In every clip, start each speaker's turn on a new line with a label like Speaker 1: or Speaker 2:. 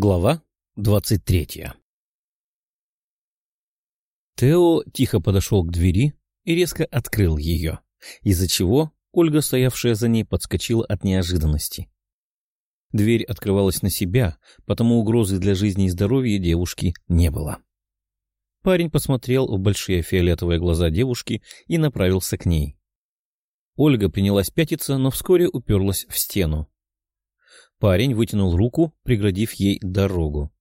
Speaker 1: Глава двадцать третья Тео тихо подошел к двери и резко открыл ее, из-за чего Ольга, стоявшая за ней, подскочила от неожиданности. Дверь открывалась на себя, потому угрозы для жизни и здоровья девушки не было. Парень посмотрел в большие фиолетовые глаза девушки и направился к ней. Ольга принялась пятиться, но вскоре уперлась в стену. Парень вытянул руку, преградив ей дорогу.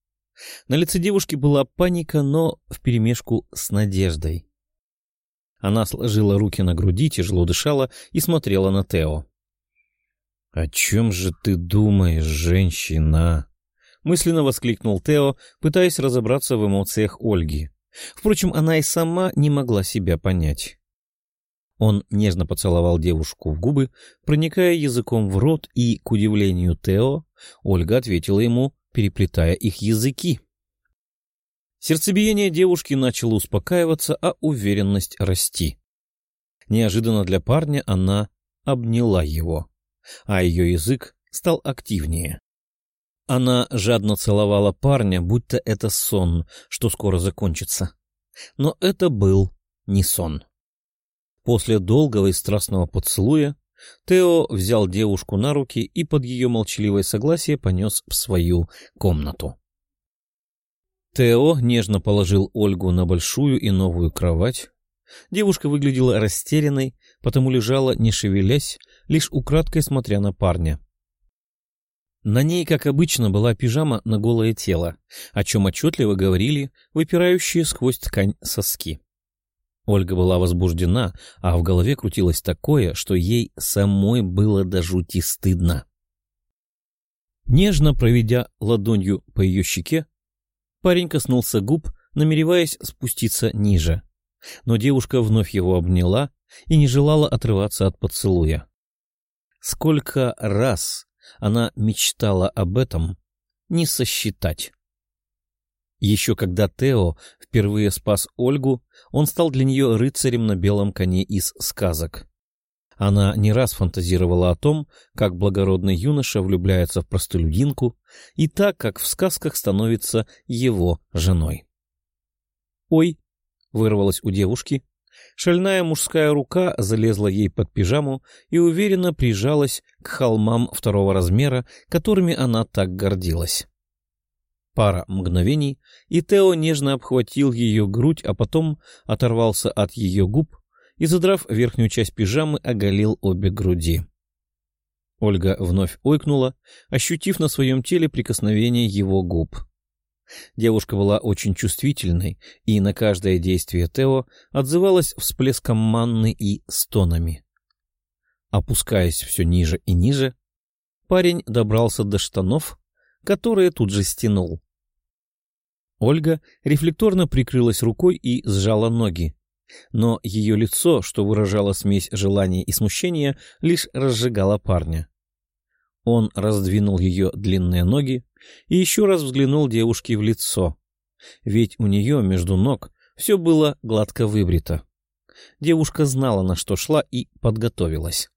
Speaker 1: На лице девушки была паника, но вперемешку с надеждой. Она сложила руки на груди, тяжело дышала и смотрела на Тео. — О чем же ты думаешь, женщина? — мысленно воскликнул Тео, пытаясь разобраться в эмоциях Ольги. Впрочем, она и сама не могла себя понять. Он нежно поцеловал девушку в губы, проникая языком в рот, и, к удивлению Тео, Ольга ответила ему, переплетая их языки. Сердцебиение девушки начало успокаиваться, а уверенность расти. Неожиданно для парня она обняла его, а ее язык стал активнее. Она жадно целовала парня, будто это сон, что скоро закончится. Но это был не сон. После долгого и страстного поцелуя Тео взял девушку на руки и под ее молчаливое согласие понес в свою комнату. Тео нежно положил Ольгу на большую и новую кровать. Девушка выглядела растерянной, потому лежала, не шевелясь, лишь украдкой смотря на парня. На ней, как обычно, была пижама на голое тело, о чем отчетливо говорили выпирающие сквозь ткань соски. Ольга была возбуждена, а в голове крутилось такое, что ей самой было до жути стыдно. Нежно проведя ладонью по ее щеке, парень коснулся губ, намереваясь спуститься ниже. Но девушка вновь его обняла и не желала отрываться от поцелуя. Сколько раз она мечтала об этом, не сосчитать. Еще когда Тео впервые спас Ольгу, он стал для нее рыцарем на белом коне из сказок. Она не раз фантазировала о том, как благородный юноша влюбляется в простолюдинку, и так, как в сказках становится его женой. «Ой!» — вырвалась у девушки. Шальная мужская рука залезла ей под пижаму и уверенно прижалась к холмам второго размера, которыми она так гордилась. Пара мгновений, и Тео нежно обхватил ее грудь, а потом оторвался от ее губ и, задрав верхнюю часть пижамы, оголил обе груди. Ольга вновь ойкнула, ощутив на своем теле прикосновение его губ. Девушка была очень чувствительной, и на каждое действие Тео отзывалась всплеском манны и стонами. Опускаясь все ниже и ниже, парень добрался до штанов, которые тут же стянул. Ольга рефлекторно прикрылась рукой и сжала ноги. Но ее лицо, что выражало смесь желания и смущения, лишь разжигало парня. Он раздвинул ее длинные ноги и еще раз взглянул девушке в лицо. Ведь у нее между ног все было гладко выбрито. Девушка знала, на что шла, и подготовилась.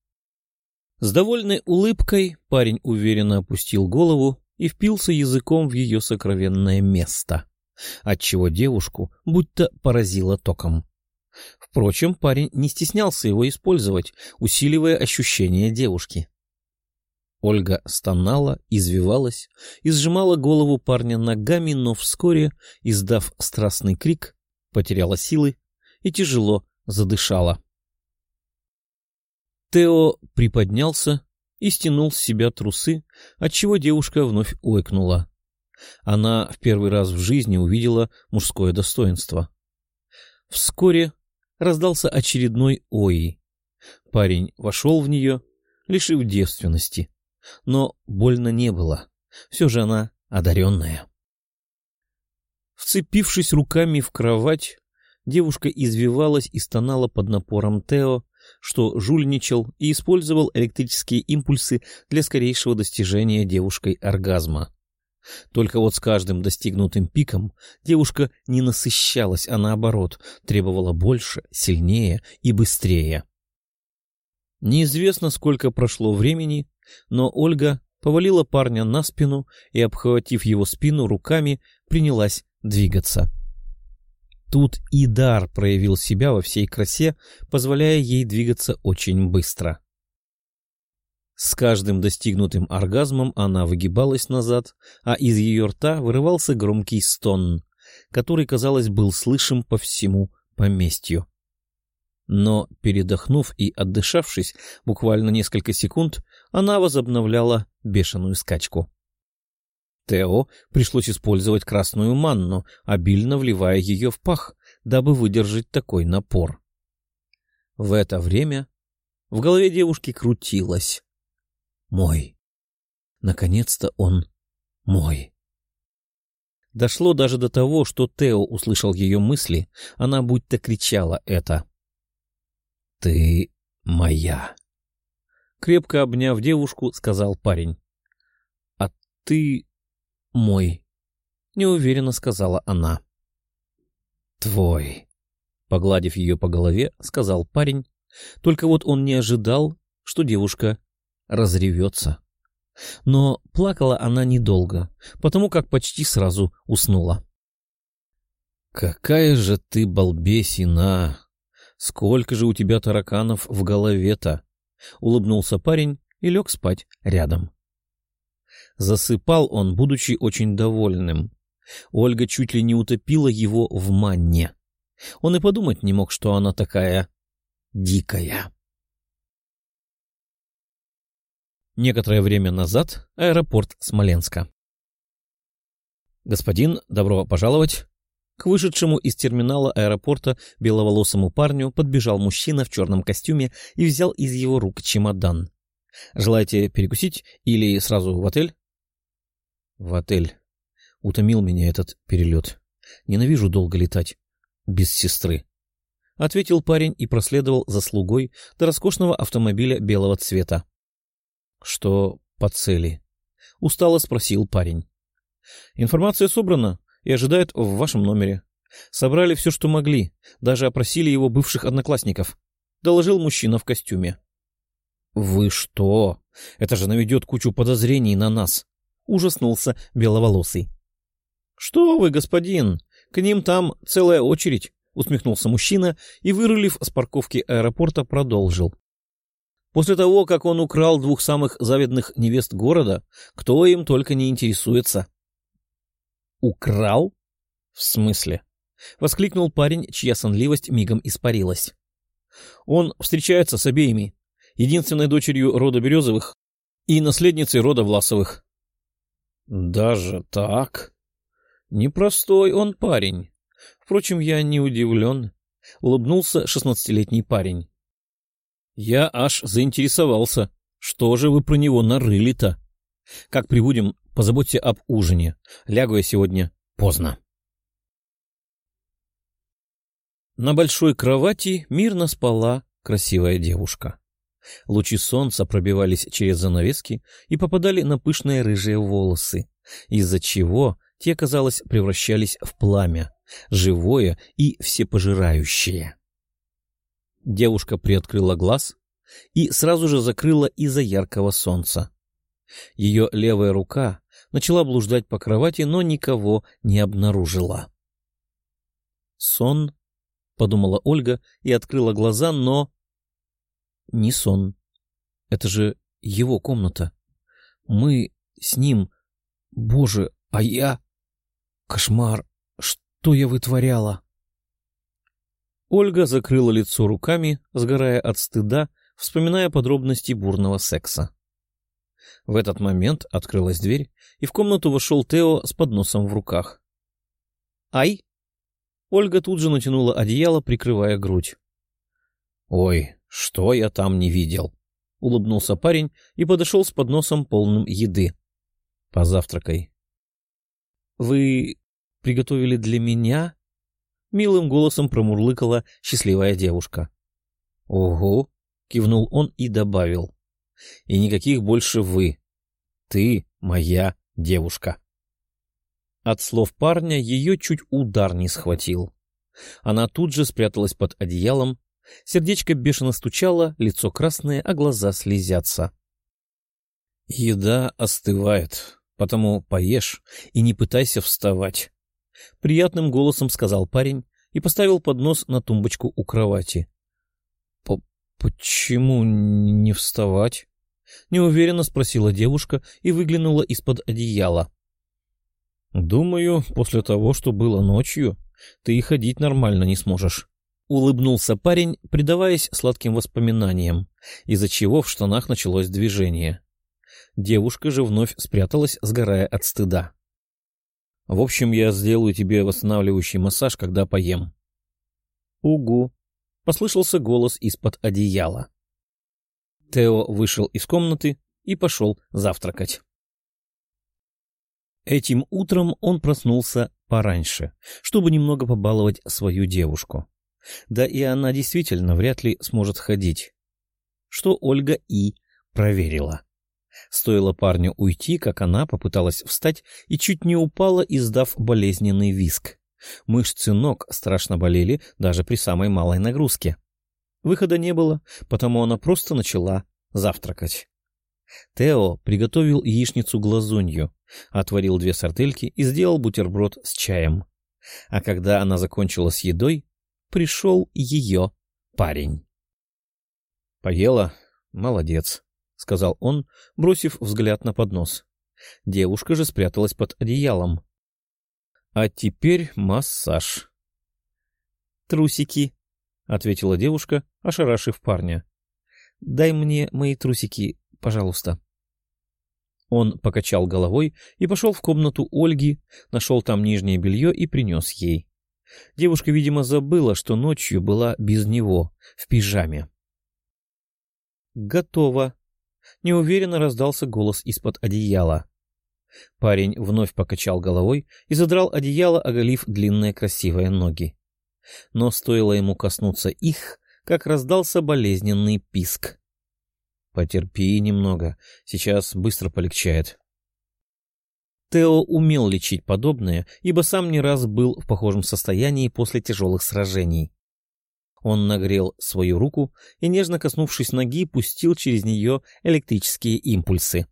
Speaker 1: С довольной улыбкой парень уверенно опустил голову и впился языком в ее сокровенное место отчего девушку будто поразило током. Впрочем, парень не стеснялся его использовать, усиливая ощущение девушки. Ольга стонала, извивалась и сжимала голову парня ногами, но вскоре, издав страстный крик, потеряла силы и тяжело задышала. Тео приподнялся и стянул с себя трусы, отчего девушка вновь ойкнула. Она в первый раз в жизни увидела мужское достоинство. Вскоре раздался очередной «Ой». Парень вошел в нее, лишив девственности. Но больно не было. Все же она одаренная. Вцепившись руками в кровать, девушка извивалась и стонала под напором Тео, что жульничал и использовал электрические импульсы для скорейшего достижения девушкой оргазма. Только вот с каждым достигнутым пиком девушка не насыщалась, а наоборот, требовала больше, сильнее и быстрее. Неизвестно, сколько прошло времени, но Ольга повалила парня на спину и, обхватив его спину руками, принялась двигаться. Тут и дар проявил себя во всей красе, позволяя ей двигаться очень быстро. С каждым достигнутым оргазмом она выгибалась назад, а из ее рта вырывался громкий стон, который, казалось, был слышим по всему поместью. Но, передохнув и отдышавшись буквально несколько секунд, она возобновляла бешеную скачку. Тео пришлось использовать красную манну, обильно вливая ее в пах, дабы выдержать такой напор. В это время в голове девушки крутилось. «Мой. Наконец-то он мой». Дошло даже до того, что Тео услышал ее мысли, она будто кричала это. «Ты моя». Крепко обняв девушку, сказал парень. «А ты мой», — неуверенно сказала она. «Твой», — погладив ее по голове, сказал парень, только вот он не ожидал, что девушка разревется. Но плакала она недолго, потому как почти сразу уснула. «Какая же ты балбесина! Сколько же у тебя тараканов в голове-то!» — улыбнулся парень и лег спать рядом. Засыпал он, будучи очень довольным. Ольга чуть ли не утопила его в манне. Он и подумать не мог, что она такая дикая. Некоторое время назад аэропорт Смоленска. «Господин, добро пожаловать!» К вышедшему из терминала аэропорта беловолосому парню подбежал мужчина в черном костюме и взял из его рук чемодан. «Желаете перекусить или сразу в отель?» «В отель», Утомил меня этот перелет. Ненавижу долго летать. Без сестры. Ответил парень и проследовал за слугой до роскошного автомобиля белого цвета. Что по цели? Устало спросил парень. Информация собрана и ожидает в вашем номере. Собрали все, что могли, даже опросили его бывших одноклассников. Доложил мужчина в костюме. — Вы что? Это же наведет кучу подозрений на нас! — ужаснулся беловолосый. «Что вы, господин? К ним там целая очередь», — усмехнулся мужчина и, вырулив с парковки аэропорта, продолжил. «После того, как он украл двух самых завидных невест города, кто им только не интересуется». «Украл? В смысле?» — воскликнул парень, чья сонливость мигом испарилась. «Он встречается с обеими, единственной дочерью рода Березовых и наследницей рода Власовых». «Даже так?» Непростой он парень. Впрочем, я не удивлен. Улыбнулся шестнадцатилетний парень. Я аж заинтересовался. Что же вы про него нарыли-то? Как прибудем, позаботьте об ужине. Лягу я сегодня поздно. На большой кровати мирно спала красивая девушка. Лучи солнца пробивались через занавески и попадали на пышные рыжие волосы, из-за чего те, казалось, превращались в пламя, живое и всепожирающее. Девушка приоткрыла глаз и сразу же закрыла из-за яркого солнца. Ее левая рука начала блуждать по кровати, но никого не обнаружила. «Сон?» — подумала Ольга и открыла глаза, но... Не сон. Это же его комната. Мы с ним... Боже, а я... Кошмар! Что я вытворяла? Ольга закрыла лицо руками, сгорая от стыда, вспоминая подробности бурного секса. В этот момент открылась дверь, и в комнату вошел Тео с подносом в руках. «Ай!» Ольга тут же натянула одеяло, прикрывая грудь. «Ой, что я там не видел!» — улыбнулся парень и подошел с подносом полным еды. «Позавтракай». «Вы приготовили для меня?» — милым голосом промурлыкала счастливая девушка. «Ого!» — кивнул он и добавил. «И никаких больше вы. Ты моя девушка». От слов парня ее чуть удар не схватил. Она тут же спряталась под одеялом, сердечко бешено стучало, лицо красное, а глаза слезятся. Еда остывает, потому поешь и не пытайся вставать. Приятным голосом сказал парень и поставил поднос на тумбочку у кровати. — Почему не вставать? — неуверенно спросила девушка и выглянула из-под одеяла. — Думаю, после того, что было ночью, ты и ходить нормально не сможешь. Улыбнулся парень, предаваясь сладким воспоминаниям, из-за чего в штанах началось движение. Девушка же вновь спряталась, сгорая от стыда. — В общем, я сделаю тебе восстанавливающий массаж, когда поем. — Угу! — послышался голос из-под одеяла. Тео вышел из комнаты и пошел завтракать. Этим утром он проснулся пораньше, чтобы немного побаловать свою девушку. Да и она действительно вряд ли сможет ходить. Что Ольга и проверила. Стоило парню уйти, как она попыталась встать и чуть не упала, издав болезненный виск. Мышцы ног страшно болели даже при самой малой нагрузке. Выхода не было, потому она просто начала завтракать. Тео приготовил яичницу-глазунью, отварил две сардельки и сделал бутерброд с чаем. А когда она закончила с едой, пришел ее парень. — Поела? Молодец, — сказал он, бросив взгляд на поднос. Девушка же спряталась под одеялом. — А теперь массаж. — Трусики, — ответила девушка, ошарашив парня. — Дай мне мои трусики, пожалуйста. Он покачал головой и пошел в комнату Ольги, нашел там нижнее белье и принес ей. Девушка, видимо, забыла, что ночью была без него, в пижаме. «Готово!» — неуверенно раздался голос из-под одеяла. Парень вновь покачал головой и задрал одеяло, оголив длинные красивые ноги. Но стоило ему коснуться их, как раздался болезненный писк. «Потерпи немного, сейчас быстро полегчает», Тео умел лечить подобное, ибо сам не раз был в похожем состоянии после тяжелых сражений. Он нагрел свою руку и, нежно коснувшись ноги, пустил через нее электрические импульсы.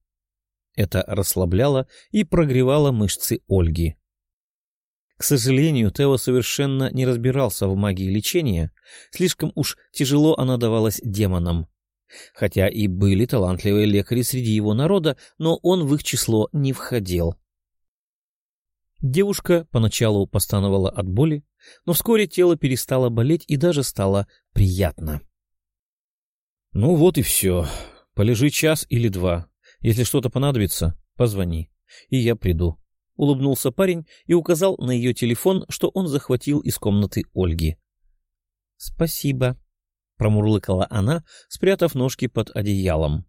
Speaker 1: Это расслабляло и прогревало мышцы Ольги. К сожалению, Тео совершенно не разбирался в магии лечения, слишком уж тяжело она давалась демонам. Хотя и были талантливые лекари среди его народа, но он в их число не входил. Девушка поначалу постановала от боли, но вскоре тело перестало болеть и даже стало приятно. — Ну вот и все. Полежи час или два. Если что-то понадобится, позвони, и я приду. Улыбнулся парень и указал на ее телефон, что он захватил из комнаты Ольги. — Спасибо, — промурлыкала она, спрятав ножки под одеялом.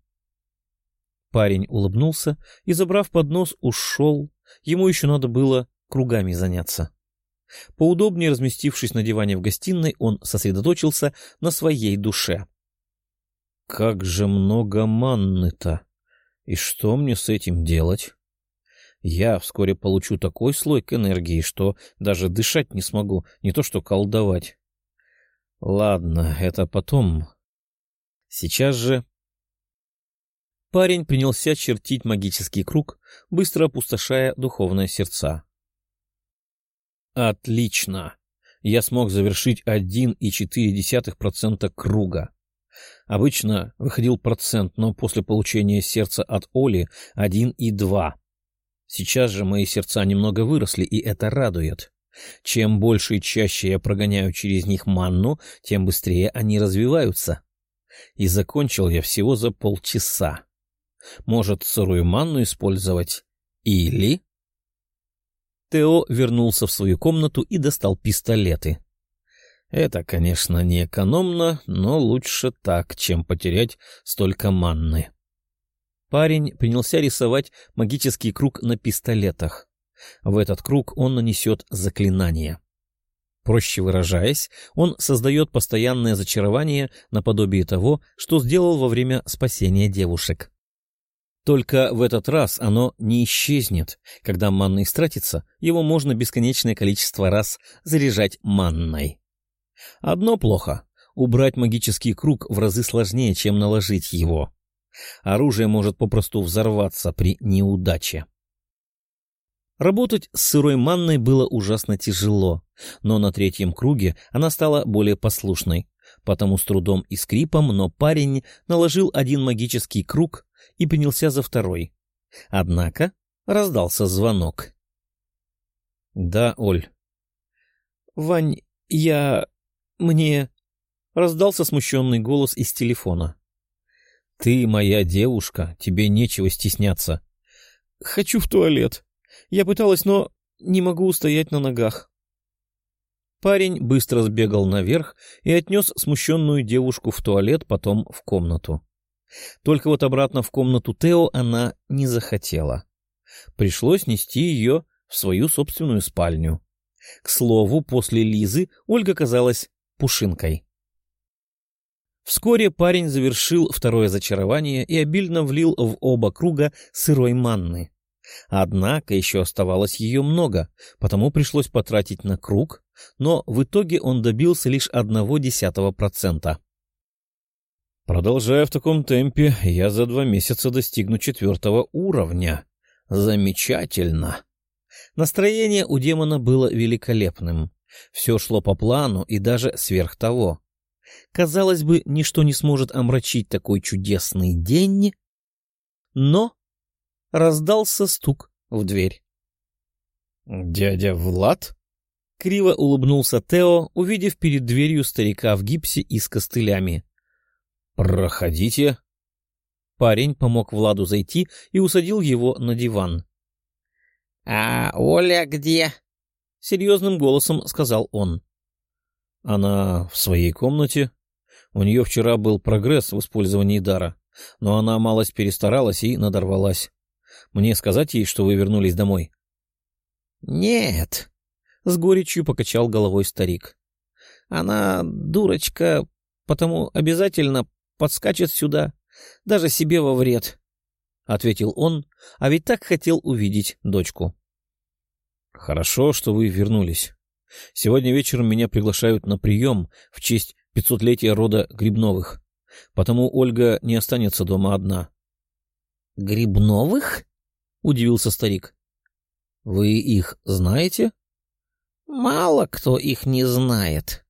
Speaker 1: Парень улыбнулся и, забрав поднос, ушел, Ему еще надо было кругами заняться. Поудобнее разместившись на диване в гостиной, он сосредоточился на своей душе. «Как же много манны-то! И что мне с этим делать? Я вскоре получу такой слой к энергии, что даже дышать не смогу, не то что колдовать. Ладно, это потом. Сейчас же Парень принялся чертить магический круг, быстро опустошая духовные сердца. Отлично! Я смог завершить 1,4% круга. Обычно выходил процент, но после получения сердца от Оли 1,2. Сейчас же мои сердца немного выросли, и это радует. Чем больше и чаще я прогоняю через них манну, тем быстрее они развиваются. И закончил я всего за полчаса. Может, сырую манну использовать? Или... Тео вернулся в свою комнату и достал пистолеты. Это, конечно, не экономно, но лучше так, чем потерять столько манны. Парень принялся рисовать магический круг на пистолетах. В этот круг он нанесет заклинание. Проще выражаясь, он создает постоянное зачарование наподобие того, что сделал во время спасения девушек. Только в этот раз оно не исчезнет. Когда манна истратится, его можно бесконечное количество раз заряжать манной. Одно плохо — убрать магический круг в разы сложнее, чем наложить его. Оружие может попросту взорваться при неудаче. Работать с сырой манной было ужасно тяжело, но на третьем круге она стала более послушной, потому с трудом и скрипом, но парень наложил один магический круг и принялся за второй. Однако раздался звонок. — Да, Оль. — Вань, я... мне... — раздался смущенный голос из телефона. — Ты моя девушка, тебе нечего стесняться. — Хочу в туалет. Я пыталась, но не могу устоять на ногах. Парень быстро сбегал наверх и отнес смущенную девушку в туалет, потом в комнату. Только вот обратно в комнату Тео она не захотела. Пришлось нести ее в свою собственную спальню. К слову, после Лизы Ольга казалась пушинкой. Вскоре парень завершил второе зачарование и обильно влил в оба круга сырой манны. Однако еще оставалось ее много, потому пришлось потратить на круг, но в итоге он добился лишь одного десятого процента. Продолжая в таком темпе, я за два месяца достигну четвертого уровня. Замечательно. Настроение у демона было великолепным. Все шло по плану и даже сверх того. Казалось бы, ничто не сможет омрачить такой чудесный день, но раздался стук в дверь. «Дядя Влад?» — криво улыбнулся Тео, увидев перед дверью старика в гипсе и с костылями. «Проходите». Парень помог Владу зайти и усадил его на диван.
Speaker 2: «А Оля где?» — серьезным голосом сказал он.
Speaker 1: «Она в своей комнате. У нее вчера был прогресс в использовании дара, но она малость перестаралась и надорвалась. Мне сказать ей, что вы вернулись домой?
Speaker 2: — Нет, — с горечью покачал головой старик. — Она дурочка, потому обязательно подскачет сюда, даже себе во вред, — ответил он, а ведь так хотел увидеть дочку.
Speaker 1: — Хорошо, что вы вернулись. Сегодня вечером меня приглашают на прием в честь пятьсотлетия рода Грибновых, потому Ольга не останется дома одна.
Speaker 2: — Грибновых? — удивился старик. — Вы их знаете? — Мало кто их не знает.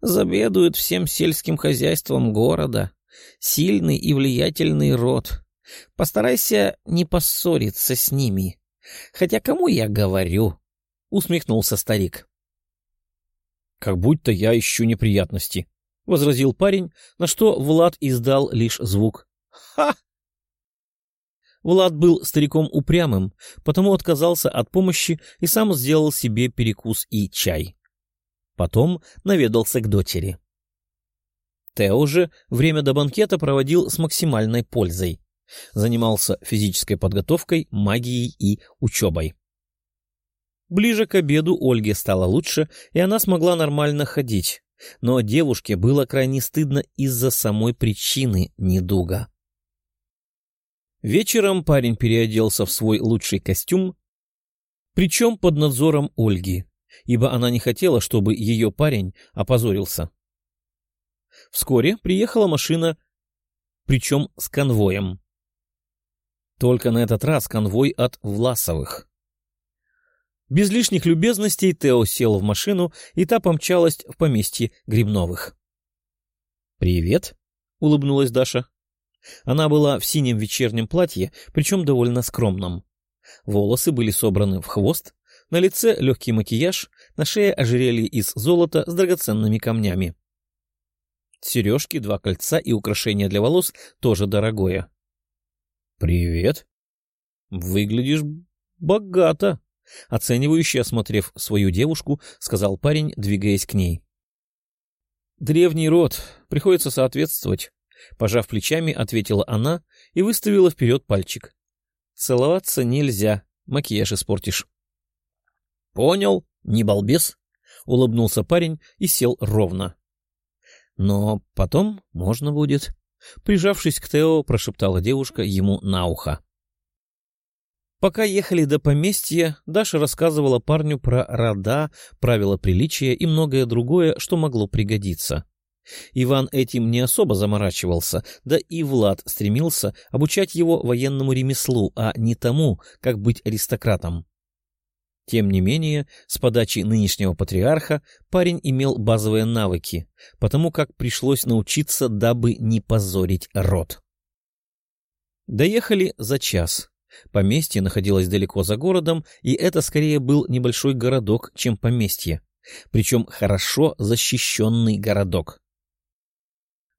Speaker 2: Забедуют всем сельским хозяйством города. Сильный и влиятельный род. Постарайся не поссориться с ними. Хотя кому я говорю? — усмехнулся старик.
Speaker 1: — Как будто я ищу неприятности, — возразил парень, на что Влад издал лишь звук. «Ха!» Влад был стариком упрямым, потому отказался от помощи и сам сделал себе перекус и чай. Потом наведался к дочери. Тео же время до банкета проводил с максимальной пользой. Занимался физической подготовкой, магией и учебой. Ближе к обеду Ольге стало лучше, и она смогла нормально ходить. Но девушке было крайне стыдно из-за самой причины недуга. Вечером парень переоделся в свой лучший костюм, причем под надзором Ольги, ибо она не хотела, чтобы ее парень опозорился. Вскоре приехала машина, причем с конвоем. Только на этот раз конвой от Власовых. Без лишних любезностей Тео сел в машину, и та помчалась в поместье Грибновых. «Привет», — улыбнулась Даша. Она была в синем вечернем платье, причем довольно скромном. Волосы были собраны в хвост, на лице легкий макияж, на шее ожерелье из золота с драгоценными камнями. Сережки, два кольца и украшения для волос тоже дорогое. — Привет. — Выглядишь богато, — оценивающе осмотрев свою девушку, сказал парень, двигаясь к ней. — Древний род, приходится соответствовать. Пожав плечами, ответила она и выставила вперед пальчик. Целоваться нельзя, макияж испортишь. — Понял, не балбес, — улыбнулся парень и сел ровно. — Но потом можно будет. Прижавшись к Тео, прошептала девушка ему на ухо. Пока ехали до поместья, Даша рассказывала парню про рода, правила приличия и многое другое, что могло пригодиться. Иван этим не особо заморачивался, да и Влад стремился обучать его военному ремеслу, а не тому, как быть аристократом. Тем не менее, с подачи нынешнего патриарха парень имел базовые навыки, потому как пришлось научиться, дабы не позорить род. Доехали за час. Поместье находилось далеко за городом, и это скорее был небольшой городок, чем поместье. Причем хорошо защищенный городок.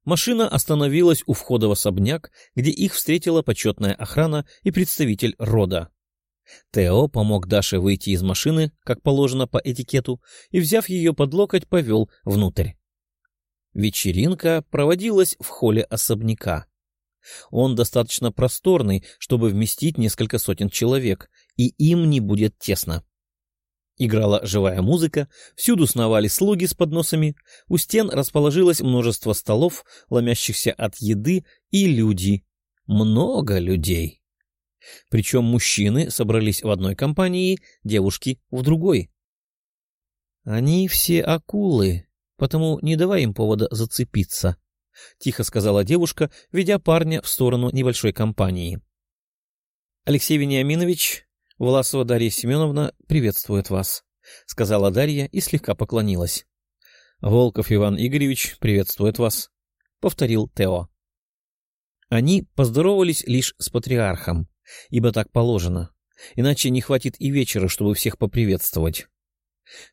Speaker 1: Машина остановилась у входа в особняк, где их встретила почетная охрана и представитель рода. Тео помог Даше выйти из машины, как положено по этикету, и, взяв ее под локоть, повел внутрь. Вечеринка проводилась в холле особняка. Он достаточно просторный, чтобы вместить несколько сотен человек, и им не будет тесно. Играла живая музыка, всюду сновали слуги с подносами, у стен расположилось множество столов, ломящихся от еды, и люди. Много людей. Причем мужчины собрались в одной компании, девушки — в другой. «Они все акулы, потому не давай им повода зацепиться», — тихо сказала девушка, ведя парня в сторону небольшой компании. «Алексей Вениаминович, Власова Дарья Семеновна приветствует вас», — сказала Дарья и слегка поклонилась. «Волков Иван Игоревич приветствует вас», — повторил Тео. Они поздоровались лишь с патриархом, ибо так положено, иначе не хватит и вечера, чтобы всех поприветствовать.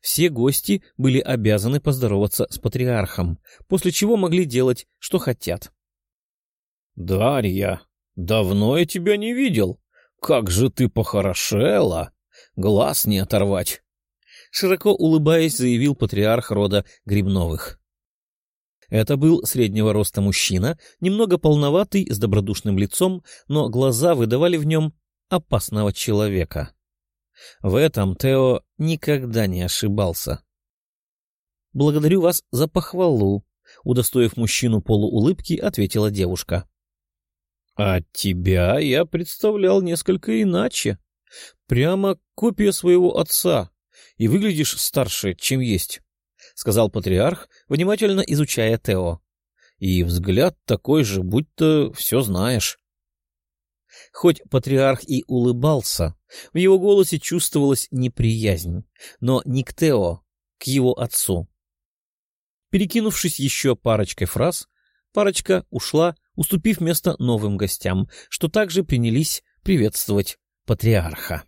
Speaker 1: Все гости были обязаны поздороваться с патриархом, после чего могли делать, что хотят. — Дарья, давно я тебя не видел. Как же ты похорошела! Глаз не оторвать! Широко улыбаясь, заявил патриарх рода Грибновых. Это был среднего роста мужчина, немного полноватый, с добродушным лицом, но глаза выдавали в нем опасного человека. В этом Тео никогда не ошибался. «Благодарю вас за похвалу», — удостоив мужчину полуулыбки, ответила девушка. «А тебя я представлял несколько иначе. Прямо копия своего отца, и выглядишь старше, чем есть. — сказал патриарх, внимательно изучая Тео. — И взгляд такой же, будто все знаешь. Хоть патриарх и улыбался, в его голосе чувствовалась неприязнь, но не к Тео, к его отцу. Перекинувшись еще парочкой фраз, парочка ушла, уступив место новым гостям, что также принялись приветствовать патриарха.